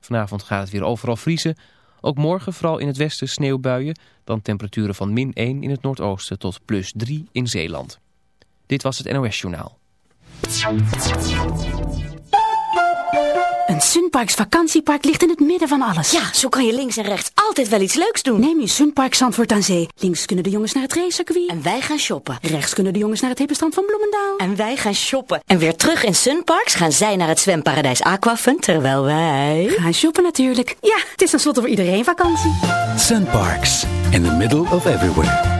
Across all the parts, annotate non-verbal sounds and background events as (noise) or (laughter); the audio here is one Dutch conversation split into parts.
Vanavond gaat het weer overal vriezen. Ook morgen vooral in het westen sneeuwbuien. Dan temperaturen van min 1 in het noordoosten tot plus 3 in Zeeland. Dit was het NOS Journaal. Een Sunparks vakantiepark ligt in het midden van alles. Ja, zo kan je links en rechts altijd wel iets leuks doen. Neem je Sunpark Zandvoort aan Zee. Links kunnen de jongens naar het racecircuit. En wij gaan shoppen. Rechts kunnen de jongens naar het hippenstrand van Bloemendaal. En wij gaan shoppen. En weer terug in Sunparks gaan zij naar het zwemparadijs Aquafun, terwijl wij... Gaan shoppen natuurlijk. Ja, het is tenslotte voor iedereen vakantie. Sunparks, in the middle of everywhere.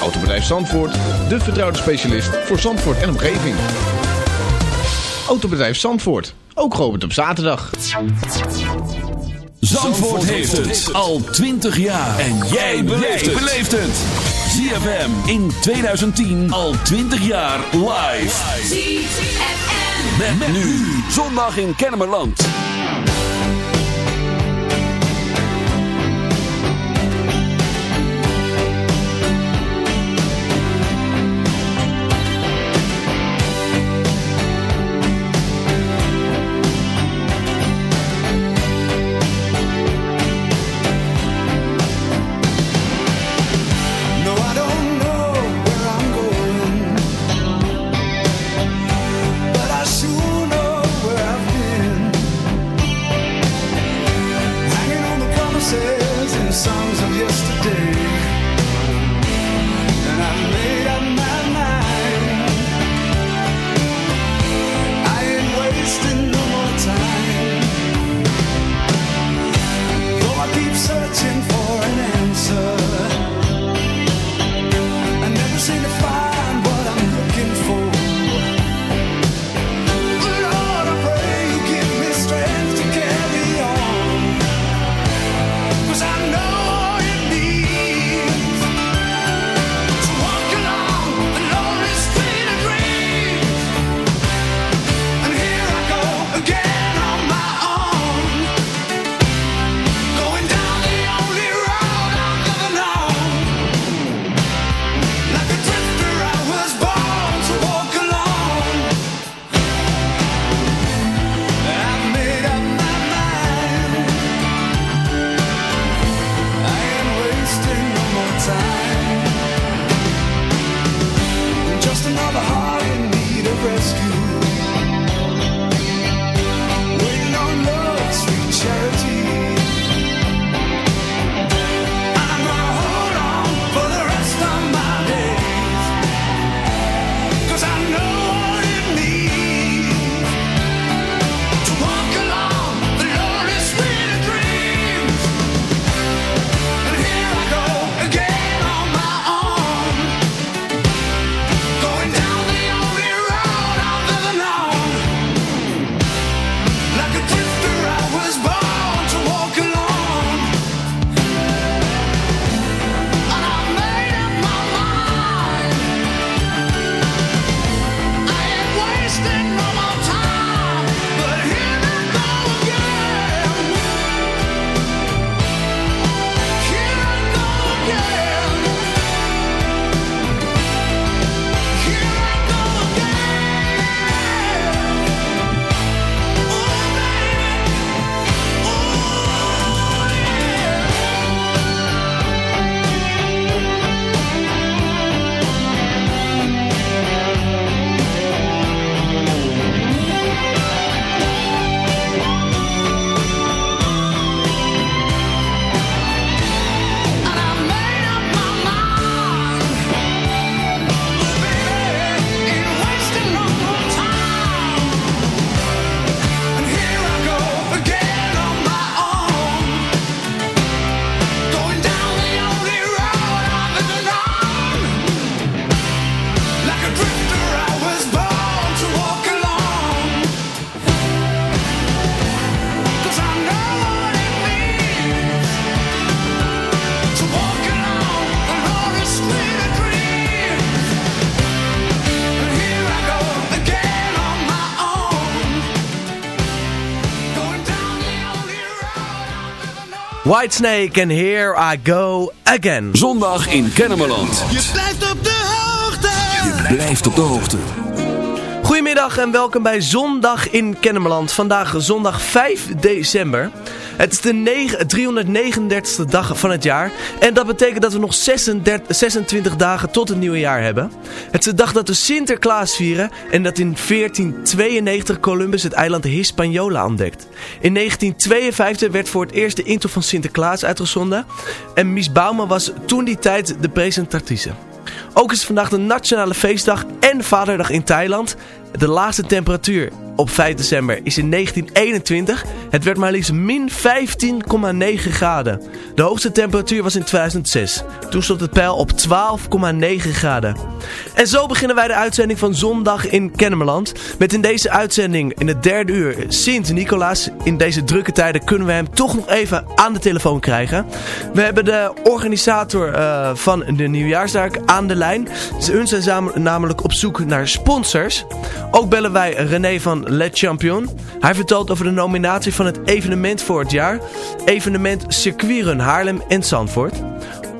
Autobedrijf Zandvoort, de vertrouwde specialist voor Zandvoort en omgeving. Autobedrijf Zandvoort, ook geopend op zaterdag. Zandvoort heeft het al 20 jaar. En jij beleeft het. ZFM in 2010 al 20 jaar live. ZFM. Met, nu. Zondag in Kennemerland. Whitesnake and Here I Go Again. Zondag in Kennemerland. Je blijft op de hoogte. Je blijft op de hoogte. Goedemiddag en welkom bij Zondag in Kennemerland. Vandaag zondag 5 december. Het is de 9, 339ste dag van het jaar. En dat betekent dat we nog 36, 26 dagen tot het nieuwe jaar hebben. Het is de dag dat we Sinterklaas vieren. En dat in 1492 Columbus het eiland Hispaniola ontdekt. In 1952 werd voor het eerst de intro van Sinterklaas uitgezonden. En Mies Bouwman was toen die tijd de presentatrice. Ook is vandaag de nationale feestdag en vaderdag in Thailand. De laagste temperatuur op 5 december is in 1921. Het werd maar liefst min 15,9 graden. De hoogste temperatuur was in 2006. Toen stond het peil op 12,9 graden. En zo beginnen wij de uitzending van Zondag in Kennemerland. Met in deze uitzending in het derde uur Sint-Nicolaas. In deze drukke tijden kunnen we hem toch nog even aan de telefoon krijgen. We hebben de organisator uh, van de nieuwjaarsdag aan de lijn. Hun zijn namelijk op zoek naar sponsors. Ook bellen wij René van Le Champion. Hij vertelt over de nominatie van het evenement voor het jaar. Evenement Circuitrun Haarlem en Zandvoort.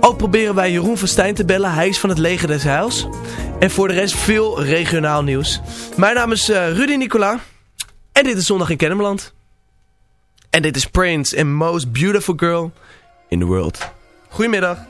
Ook proberen wij Jeroen van Stijn te bellen. Hij is van het Leger des Heils. En voor de rest veel regionaal nieuws. Mijn naam is uh, Rudy Nicola. En dit is Zondag in Kennemerland. En dit is Prince and Most Beautiful Girl in the World. Goedemiddag.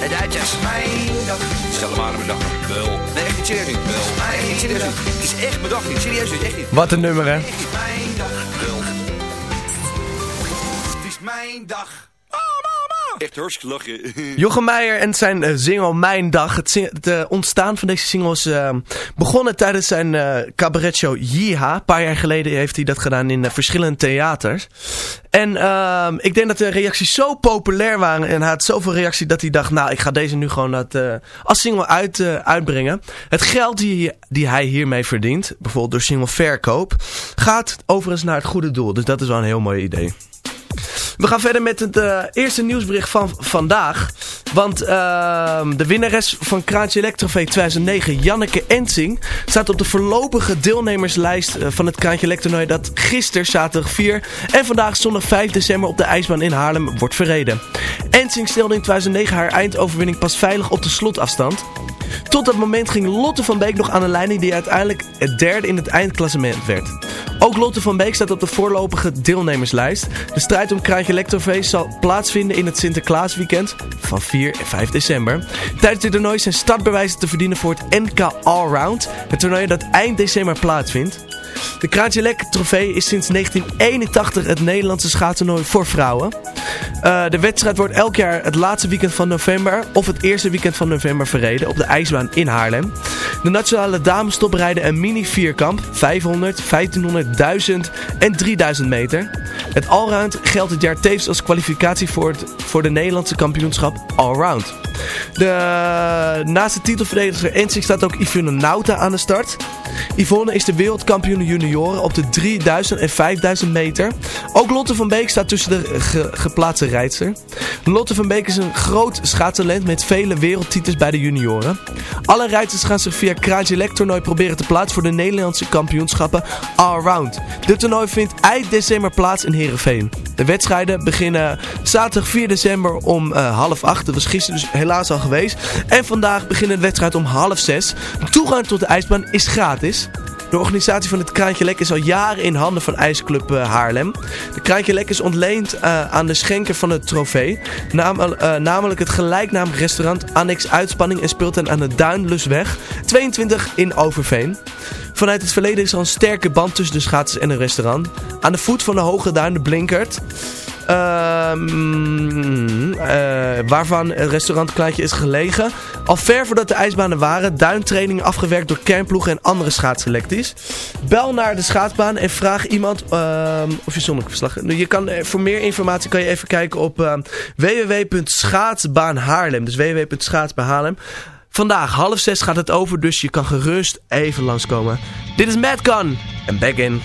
De Duitsers. Mijn dag. Stel maar aan mijn dag. Wel. Nee, echt niet serieus niet. Mijn Echt niet serieus niet. Het is echt mijn dag niet. Serieus niet. Echt niet. Wat een nummer, hè? Het is mijn dag. Het is mijn dag. Echt hartstikke lachen. (laughs) Jochem Meijer en zijn eh, single Mijn Dag. Het, het eh, ontstaan van deze single is eh, begonnen tijdens zijn eh cabaretshow Yeeha. Een paar jaar geleden heeft hij dat gedaan in verschillende theaters. En ehm, ik denk dat de reacties zo populair waren en hij had zoveel reactie dat hij dacht... Nou, ik ga deze nu gewoon als single uit, uitbrengen. Het geld die, die hij hiermee verdient, bijvoorbeeld door single verkoop... gaat overigens naar het goede doel. Dus dat is wel een heel mooi idee. We gaan verder met het eh, eerste nieuwsbericht van vandaag. Want ehm, de winnares van Kraantje Electrofee 2009, Janneke Ensing, staat op de voorlopige deelnemerslijst eh, van het Kraantje Electronooi dat gisteren, zaterdag 4 en vandaag zondag 5 december op de ijsbaan in Haarlem wordt verreden. Ensing stelde in 2009 haar eindoverwinning pas veilig op de slotafstand. Tot dat moment ging Lotte van Beek nog aan een leiding die uiteindelijk het derde in het eindklassement werd. Ook Lotte van Beek staat op de voorlopige deelnemerslijst. De om Kraantje Electrofeest zal plaatsvinden in het Sinterklaasweekend van 4 en 5 december. Tijdens dit toernooi zijn startbewijzen te verdienen voor het NK Allround. Het toernooi dat eind december plaatsvindt. De Kraantje Lek trofee is sinds 1981 het Nederlandse schaatstoernooi voor vrouwen. Eh, de wedstrijd wordt elk jaar het laatste weekend van november of het eerste weekend van november verreden op de ijsbaan in Haarlem. De nationale dames rijden een mini vierkamp, 500, 1500, 1000 en 3000 meter. Het allround geldt dit jaar tevens als kwalificatie voor, het, voor de Nederlandse kampioenschap allround. De, naast de titelverdediger Ensing staat ook Yvonne Nauta aan de start. Yvonne is de wereldkampioen junioren op de 3000 en 5000 meter. Ook Lotte van Beek staat tussen de ge- geplaatste rijdster. Lotte van Beek is een groot schaatstalent met vele wereldtitels bij de junioren. Alle rijders gaan zich via Kraantje toernooi proberen te plaatsen voor de Nederlandse kampioenschappen Allround. Dit toernooi vindt eind december plaats in Heerenveen. De wedstrijden beginnen zaterdag 4 december om eh, half acht. Dat was gisteren dus helaas al geweest. En vandaag beginnen de wedstrijd om half zes. Toegang tot de ijsbaan is gratis. De organisatie van het Kraantje Lek is al jaren in handen van IJsclub eh, Haarlem. De Kraantje Lek is ontleend eh, aan de schenker van het trofee. Eh, namelijk het gelijknamig restaurant Annex Uitspanning en speelt aan de Duinlusweg 22 in Overveen. Vanuit het verleden is er een sterke band tussen de schaatsers en het restaurant. Aan de voet van de Hoge Duin de Blinkert. Ehm, eh, waarvan het restaurant Kleintje is gelegen. Al ver voordat de ijsbanen waren, duintrainingen afgewerkt door kernploegen en andere schaatsselecties. Bel naar de schaatsbaan en vraag iemand ehm, of je zonder verslag. Je kan, eh, voor meer informatie kan je even kijken op ehm, www.schaatsbaanhaarlem. Dus www.schaatsbaanhaarlem. Vandaag half zes gaat het over, dus je kan gerust even langskomen. Dit is Mad Gun en Back In.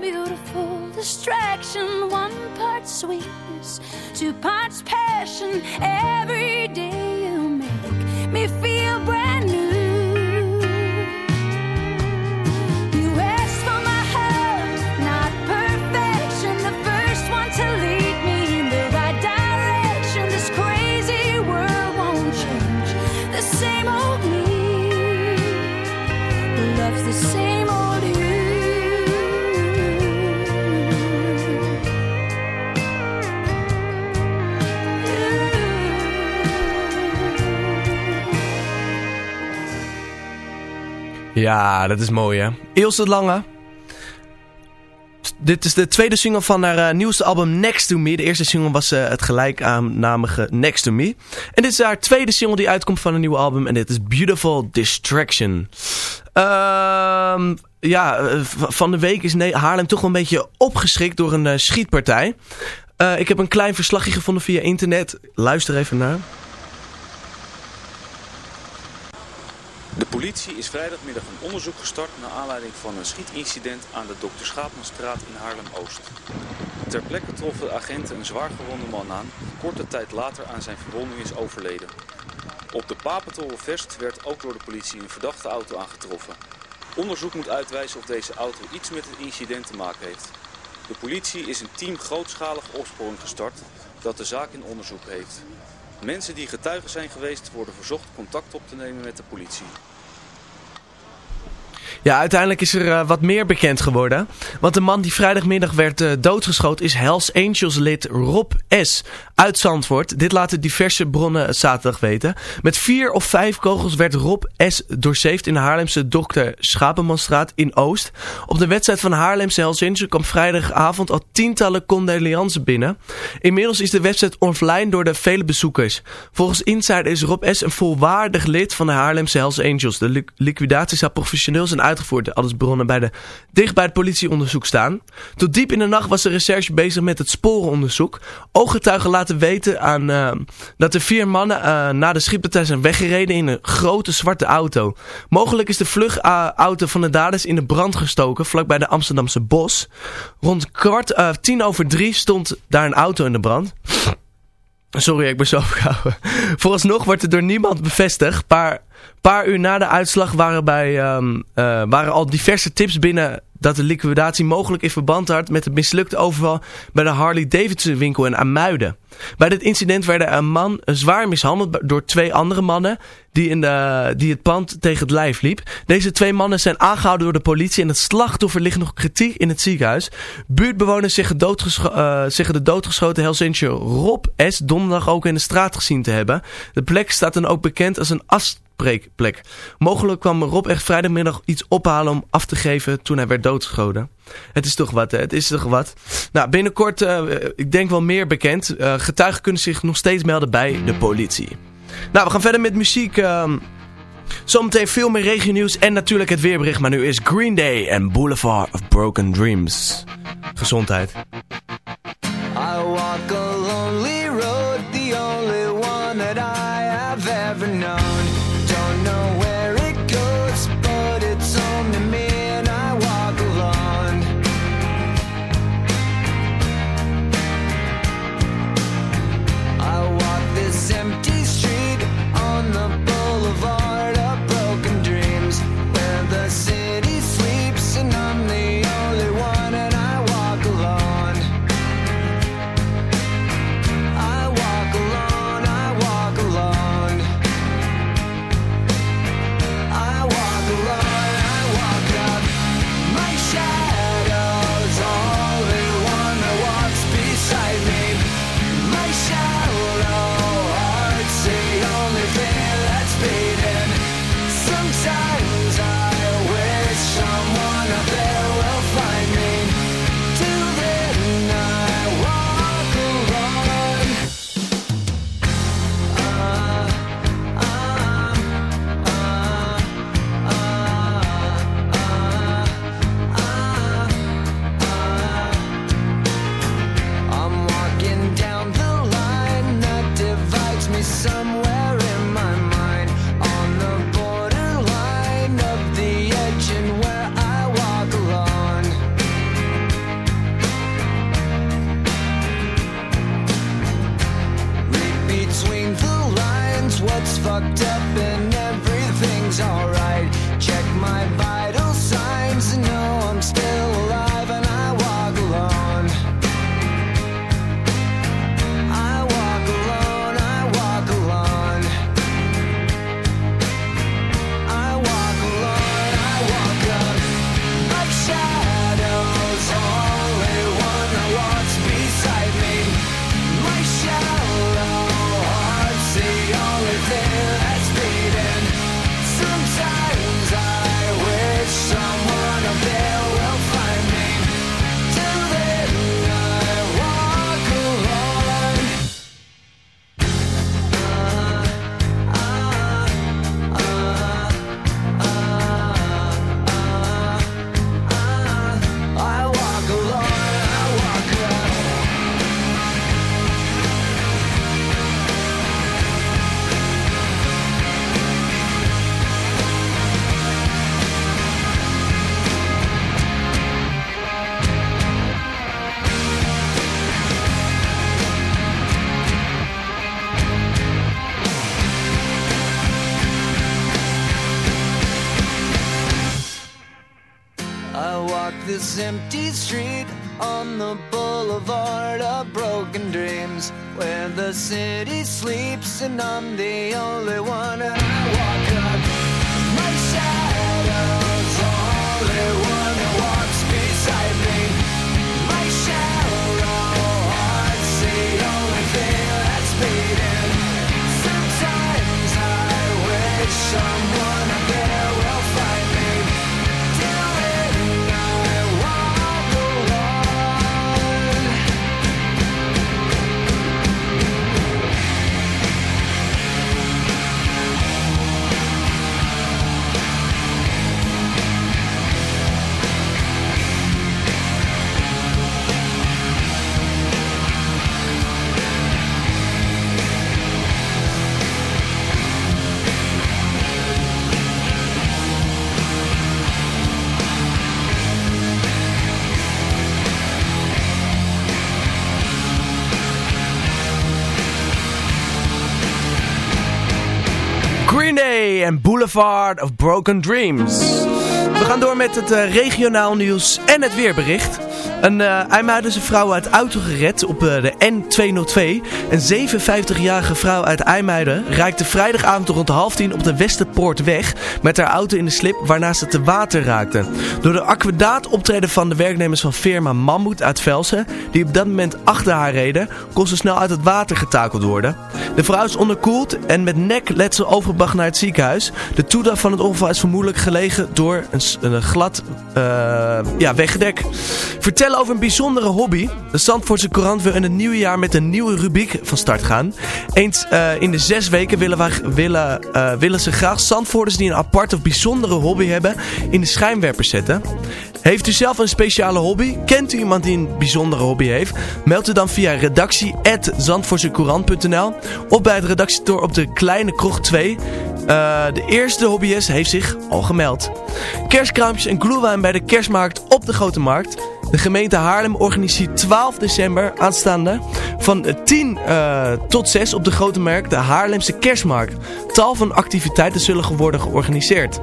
Beautiful distraction. One part sweetness, two parts passion. Every day you make me feel brand new. Ja, dat is mooi hè. De Lange. Dit is de tweede single van haar eh, nieuwste album Next to Me. De eerste single was eh, het gelijkaannamige Next to Me. En dit is haar tweede single die uitkomt van een nieuwe album. En dit is Beautiful Distraction. Ehm, ja, eh, van de week is Haarlem toch wel een beetje opgeschrikt door een schietpartij. Ik heb een klein verslagje gevonden via internet. Luister even naar. De politie is vrijdagmiddag een onderzoek gestart naar aanleiding van een schietincident aan de Dr. Schaapmanstraat in Haarlem-Oost. Ter plekke troffen de agenten een zwaar gewonde man aan, korte tijd later aan zijn verwonding is overleden. Op de Papentoren Vest werd ook door de politie een verdachte auto aangetroffen. Onderzoek moet uitwijzen of deze auto iets met het incident te maken heeft. De politie is een team grootschalige opsporing gestart dat de zaak in onderzoek heeft. Mensen die getuigen zijn geweest worden verzocht contact op te nemen met de politie. Ja, uiteindelijk is er eh, wat meer bekend geworden. Want de man die vrijdagmiddag werd eh, doodgeschoten is Hells Angels lid Rob S. uit Zandvoort. Dit laten diverse bronnen zaterdag weten. Met vier of vijf kogels werd Rob S. doorzeefd in de Haarlemse Dr. Schapenmanstraat in Oost. Op de wedstrijd van Haarlemse Hells Angels kwam vrijdagavond al tientallen condolences binnen. Inmiddels is de website offline door de vele bezoekers. Volgens Insider is Rob S. een volwaardig lid van de Haarlemse Hells Angels. De li- liquidatie zou professioneel zijn uitgevoerd. Alles bronnen bij de, dicht bij het politieonderzoek staan. Tot diep in de nacht was de recherche bezig met het sporenonderzoek. Ooggetuigen laten weten aan, eh, dat de vier mannen eh, na de schietpartij zijn weggereden in een grote zwarte auto. Mogelijk is de vluchtauto van de daders in de brand gestoken vlakbij de Amsterdamse Bos. Rond kwart, eh, tien over drie stond daar een auto in de brand. Sorry, ik ben zo opgehouden. (laughs) Vooralsnog wordt het door niemand bevestigd. Paar, paar uur na de uitslag waren, bij, ehm, eh, waren al diverse tips binnen dat de liquidatie mogelijk in verband had met het mislukte overval bij de Harley Davidson winkel in Amuiden. Bij dit incident werden een man zwaar mishandeld door twee andere mannen die, in de, die het pand tegen het lijf liep. Deze twee mannen zijn aangehouden door de politie en het slachtoffer ligt nog kritiek in het ziekenhuis. Buurtbewoners zeggen, eh, de doodgeschoten Helsinki Rob S. donderdag ook in de straat gezien te hebben. De plek staat dan ook bekend als een afspreekplek. Mogelijk kwam Rob echt vrijdagmiddag iets ophalen om af te geven toen hij werd doodgeschoten. Het is toch wat, hè? Het is toch wat. Nou, binnenkort, eh, ik denk wel meer bekend. Eh, getuigen kunnen zich nog steeds melden bij de politie. Nou, we gaan verder met muziek. ehm. zometeen veel meer regionieuws en natuurlijk het weerbericht. Maar nu is Green Day en Boulevard of Broken Dreams. Gezondheid. En Boulevard of Broken Dreams. We gaan door met het eh, regionaal nieuws en het weerbericht. Een eh IJmuidense vrouw uit auto gered op eh, de N202. Een 57-jarige vrouw uit IJmuiden raakte vrijdagavond rond half tien op de Westerpoortweg met haar auto in de slip waarna ze te water raakte. Door de aquadaat optreden van de werknemers van firma Mammoet uit Velsen, die op dat moment achter haar reden, kon ze snel uit het water getakeld worden. De vrouw is onderkoeld en met nekletsel overgebracht naar het ziekenhuis. De toedracht van het ongeval is vermoedelijk gelegen door een, glad eh, ja, wegdek. Vertellen over een bijzondere hobby. De Zandvoortse Courant wil in het nieuwe jaar met een nieuwe rubriek van start gaan. Eens eh, in de zes weken willen, wij, willen, eh, willen ze graag Zandvoorters die een aparte of bijzondere hobby hebben in de schijnwerpers zetten. Heeft u zelf een speciale hobby? Kent u iemand die een bijzondere hobby heeft? Meld u dan via redactie.zandvoortsecourant.nl of bij het redactietor op de Kleine Krocht 2. Eh, de eerste hobbyist heeft zich al gemeld. Kerstkraampjes en glühwein bij de kerstmarkt op de Grote Markt. De gemeente Haarlem organiseert 12 december aanstaande van 10 eh, tot 6 op de grote merk de Haarlemse Kerstmarkt. Tal van activiteiten zullen worden georganiseerd.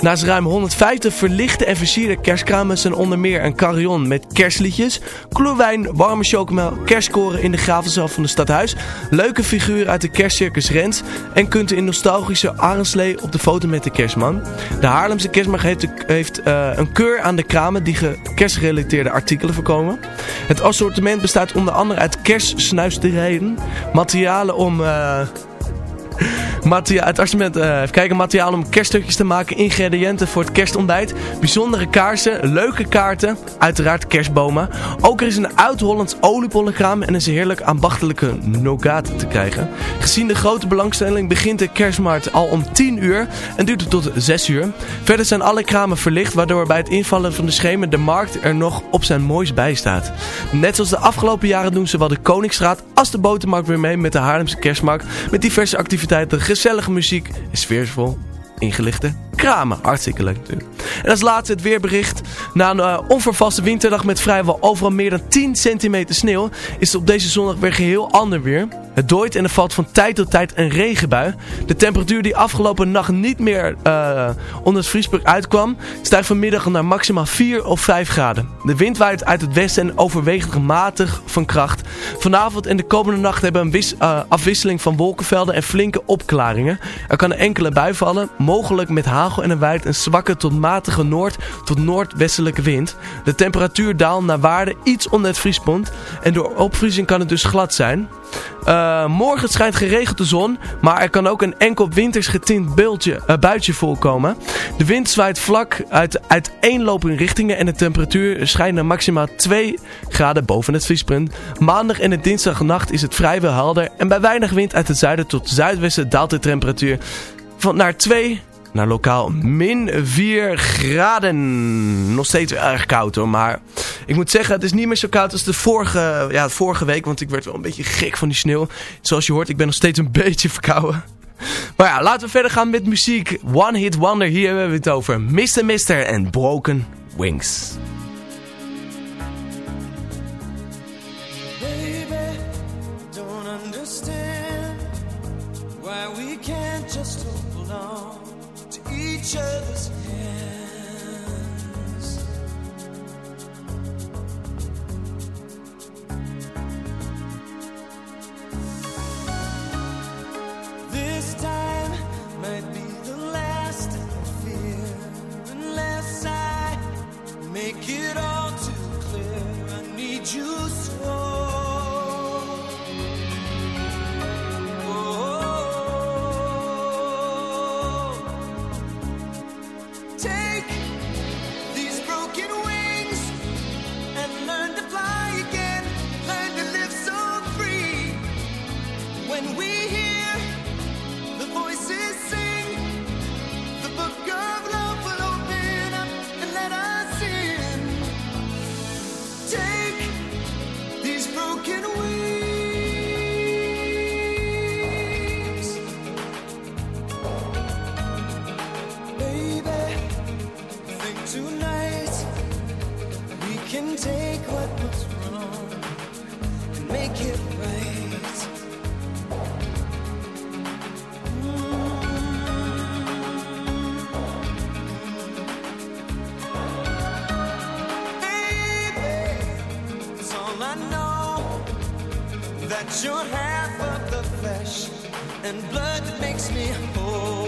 Naast ruim 150 verlichte en versierde kerstkramen zijn onder meer een carillon met kerstliedjes, kloewijn, warme chocomel, kerstkoren in de gravenzaal van de stadhuis, leuke figuren uit de kerstcircus Rens en kunt u in nostalgische Arendslee op de foto met de kerstman. De Haarlemse kerstmarkt heeft, eh, een keur aan de kramen die ge kerstgerelateerde artikelen voorkomen. Het assortiment bestaat onder andere uit kerstsnuisterijen, materialen om... eh, Matia het assortiment, eh, kijken, materiaal om kerststukjes te maken, ingrediënten voor het kerstontbijt, bijzondere kaarsen, leuke kaarten, uiteraard kerstbomen. Ook er is een oud-Hollands oliebollenkraam en is een heerlijk ambachtelijke nougat te krijgen. Gezien de grote belangstelling begint de kerstmarkt al om 10 uur en duurt het tot 6 uur. Verder zijn alle kramen verlicht, waardoor bij het invallen van de schemer de markt er nog op zijn mooist bij staat. Net zoals de afgelopen jaren doen zowel de Koningsstraat als de Botermarkt weer mee met de Haarlemse kerstmarkt met diverse activiteiten, gezellige muziek. En sfeervol. Ingelichte kramen. Hartstikke leuk natuurlijk. En als laatste het weerbericht. Na een uh, onvervaste winterdag met vrijwel overal meer dan 10 centimeter sneeuw... is het op deze zondag weer geheel ander weer. Het dooit en er valt van tijd tot tijd een regenbui. De temperatuur die afgelopen nacht niet meer uh, onder het vriespunt uitkwam... stijgt vanmiddag naar maximaal 4 of 5 graden. De wind waait uit het westen en overwegend matig van kracht. Vanavond en de komende nacht hebben we een uh, afwisseling van wolkenvelden en flinke opklaringen. Er kan een enkele bui vallen, mogelijk met hagel en een wijd een zwakke tot matige noord- tot noordwestelijke wind. De temperatuur daalt naar waarde iets onder het vriespunt en door opvriezing kan het dus glad zijn. Uh, morgen schijnt geregeld de zon, maar er kan ook een enkel winters getint beeldje, uh, buitje voorkomen. De wind zwaait vlak uit uiteenlopende richtingen en de temperatuur schijnt naar maximaal 2 graden boven het vriespunt. Maandag en de dinsdagnacht is het vrijwel helder en bij weinig wind uit het zuiden tot zuidwesten daalt de temperatuur van naar 2 naar lokaal min 4 graden. Nog steeds erg koud hoor, maar ik moet zeggen, het is niet meer zo koud als de vorige, ja, vorige week, want ik werd wel een beetje gek van die sneeuw. Zoals je hoort, ik ben nog steeds een (laughs) beetje verkouden. Maar ja, laten we verder gaan met muziek. One Hit Wonder, hier hebben we het over Mr. Mister en Broken Wings. You you're half of the flesh and blood that makes me whole.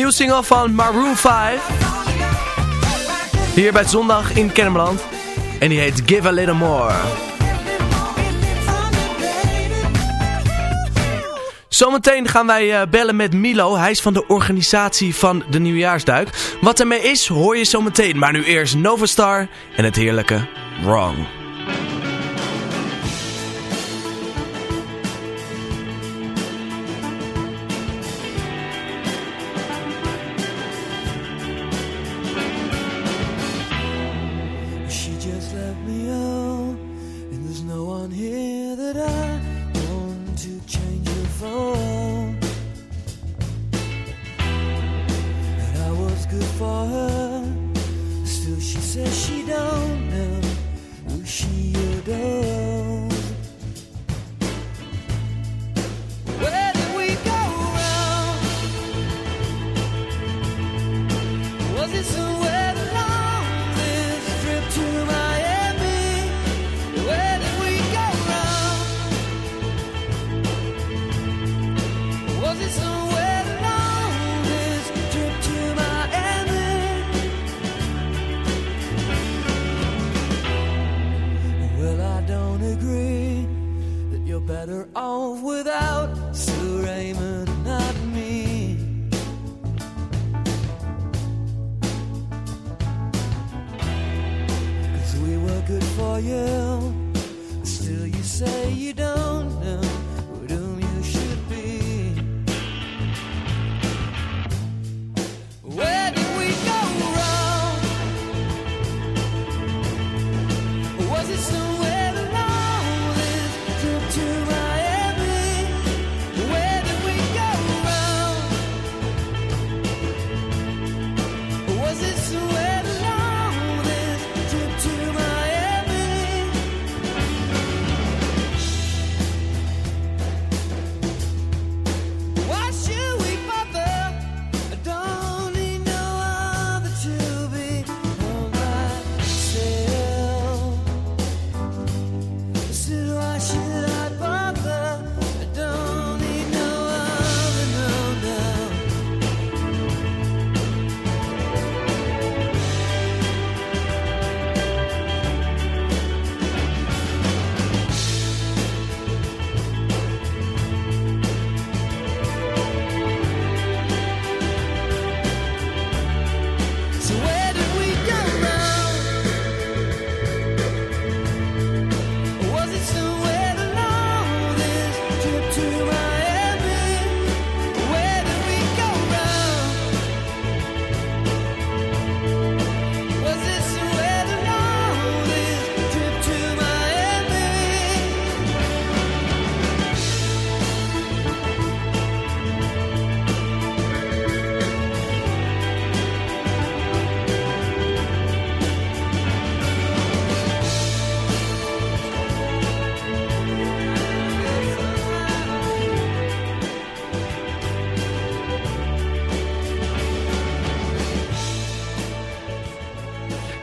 nieuwe single van Maroon 5. Hier bij Zondag in Kennemerland. En die heet Give A Little More. Zometeen gaan wij eh, bellen met Milo. Hij is van de organisatie van de Nieuwjaarsduik. Wat ermee is, hoor je zometeen. Maar nu eerst Novastar en het heerlijke Wrong.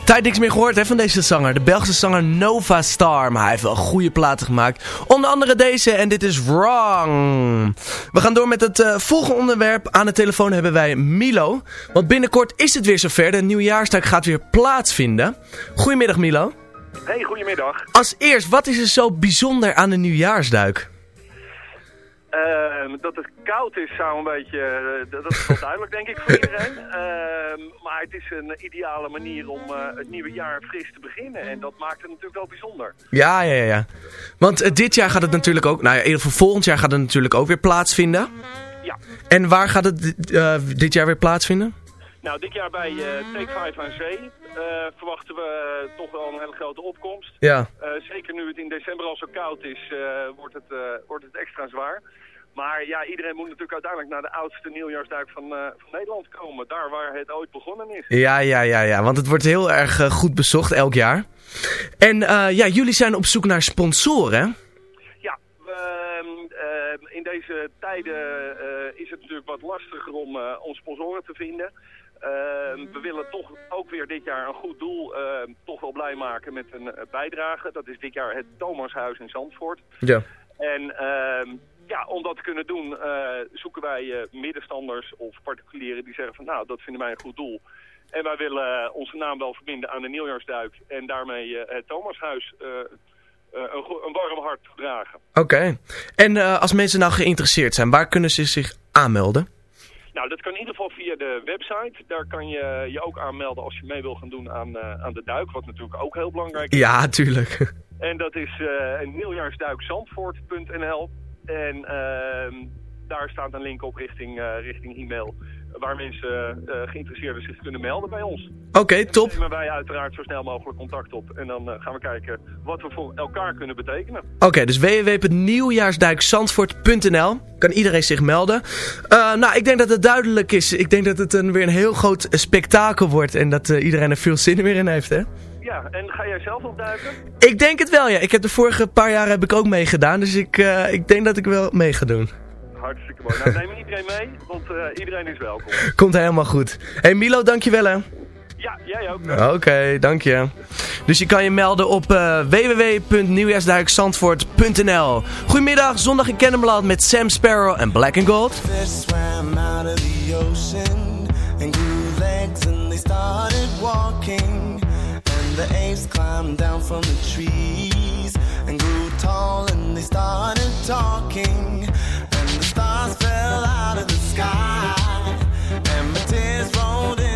Tijd niks meer gehoord hè, van deze zanger. De Belgische zanger Nova Star. Maar hij heeft wel goede platen gemaakt. Onder andere deze en dit is Wrong. We gaan door met het eh, volgende onderwerp. Aan de telefoon hebben wij Milo. Want binnenkort is het weer zover. De nieuwjaarsdag gaat weer plaatsvinden. Goedemiddag Milo. Hey, goedemiddag. Als eerst, wat is er zo bijzonder aan de nieuwjaarsduik? Ehm, dat het koud is zou een beetje, eh, dat is wel duidelijk denk ik voor (laughs) iedereen. Ehm, maar het is een ideale manier om eh, het nieuwe jaar fris te beginnen. En dat maakt het natuurlijk wel bijzonder. Ja, ja, ja. Want eh, dit jaar gaat het natuurlijk ook... Nou ja, in ieder geval volgend jaar gaat het natuurlijk ook weer plaatsvinden. Ja. En waar gaat het dit jaar weer plaatsvinden? Nou, dit jaar bij Take 5 aan Zee verwachten we toch wel een hele grote opkomst. Ja. Zeker nu het in december al zo koud is, wordt, het, wordt het extra zwaar. Maar ja, iedereen moet natuurlijk uiteindelijk naar de oudste nieuwjaarsduik van, eh, van Nederland komen. Daar waar het ooit begonnen is. Ja, ja, ja, ja. Want het wordt heel erg eh, goed bezocht elk jaar. En eh, ja, jullie zijn op zoek naar sponsoren? Ja, ehm, ehm, in deze tijden is het natuurlijk wat lastiger om, om sponsoren te vinden. Ehm, we willen toch ook weer dit jaar een goed doel toch wel blij maken met een bijdrage. Dat is dit jaar het Thomashuis in Zandvoort. Ja. En ja, om dat te kunnen doen eh, zoeken wij eh, middenstanders of particulieren die zeggen van nou, dat vinden wij een goed doel. En wij willen eh, onze naam wel verbinden aan de nieuwjaarsduik en daarmee het Thomashuis een, een warm hart toedragen. Oké. En als mensen nou geïnteresseerd zijn, waar kunnen ze zich aanmelden? Nou, dat kan in ieder geval via de website. Daar kan je je ook aanmelden als je mee wil gaan doen aan, aan de duik, wat natuurlijk ook heel belangrijk is. Ja, tuurlijk. (laughs) En dat is een nieuwjaarsduikzandvoort.nl. En ehm, daar staat een link op richting, eh, richting e-mail. Waar mensen eh geïnteresseerden zich kunnen melden bij ons. Oké, top. Dan nemen wij uiteraard zo snel mogelijk contact op. En dan eh, gaan we kijken wat we voor elkaar kunnen betekenen. Oké, dus www.nieuwjaarsduikzandvoort.nl Kan iedereen zich melden. Nou, ik denk dat het duidelijk is. Ik denk dat het een, weer een heel groot spektakel wordt. En dat iedereen er veel zin weer in heeft, hè? Ja, en ga jij zelf opduiken? Ik denk het wel, ja. Ik heb de vorige paar jaar heb ik ook meegedaan. Dus ik, eh, ik denk dat ik wel mee ga doen. Hartstikke mooi. Nou, neem iedereen mee, want eh, iedereen is welkom. Komt helemaal goed. hey Milo, dankjewel hè. Ja, jij ook. Oké, dank je. Dus je kan je melden op eh www.nieuwjaarsduikzandvoort.nl Goedemiddag, zondag in Kennemerland met Sam Sparrow en Black and Gold. Started walking. The apes climbed down from the trees and grew tall and they started talking. And the stars fell out of the sky and my tears rolled into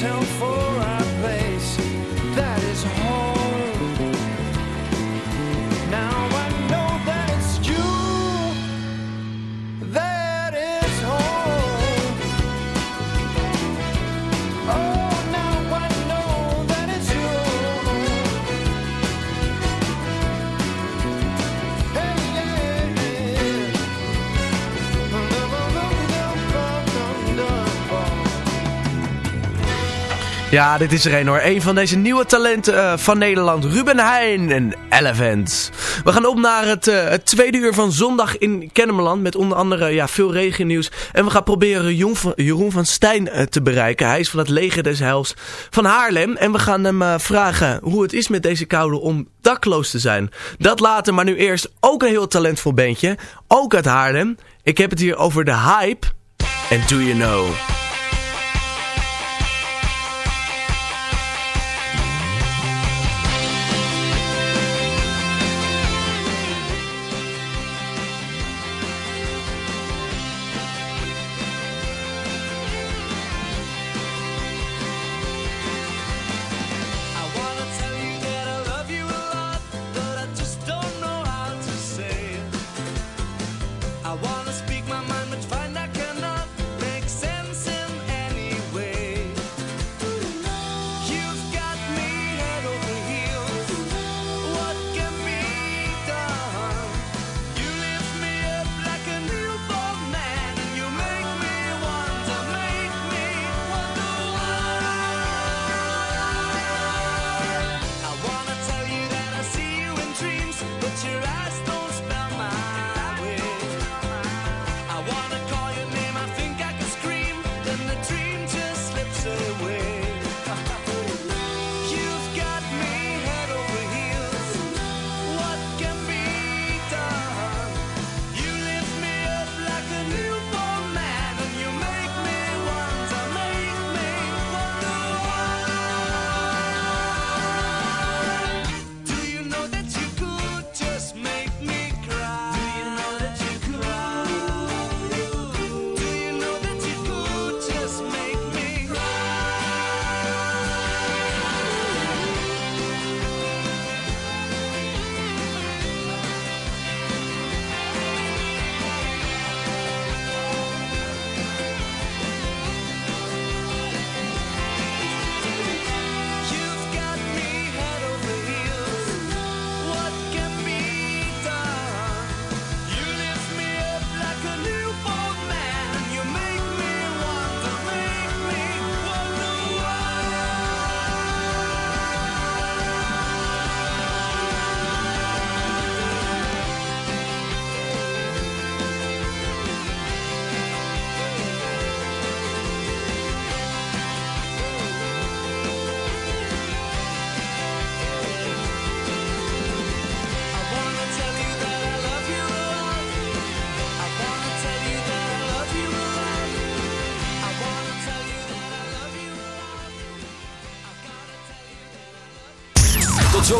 Tell for Ja, dit is er een hoor. Een van deze nieuwe talenten eh, van Nederland. Ruben Heijn en Elephant. We gaan op naar het, eh, het tweede uur van zondag in Kennemerland. Met onder andere ja, veel regennieuws. En we gaan proberen Jeroen van Stijn eh, te bereiken. Hij is van het leger des heils van Haarlem. En we gaan hem vragen hoe het is met deze koude om dakloos te zijn. Dat later, maar nu eerst ook een heel talentvol bandje. Ook uit Haarlem. Ik heb het hier over de hype. En do you know...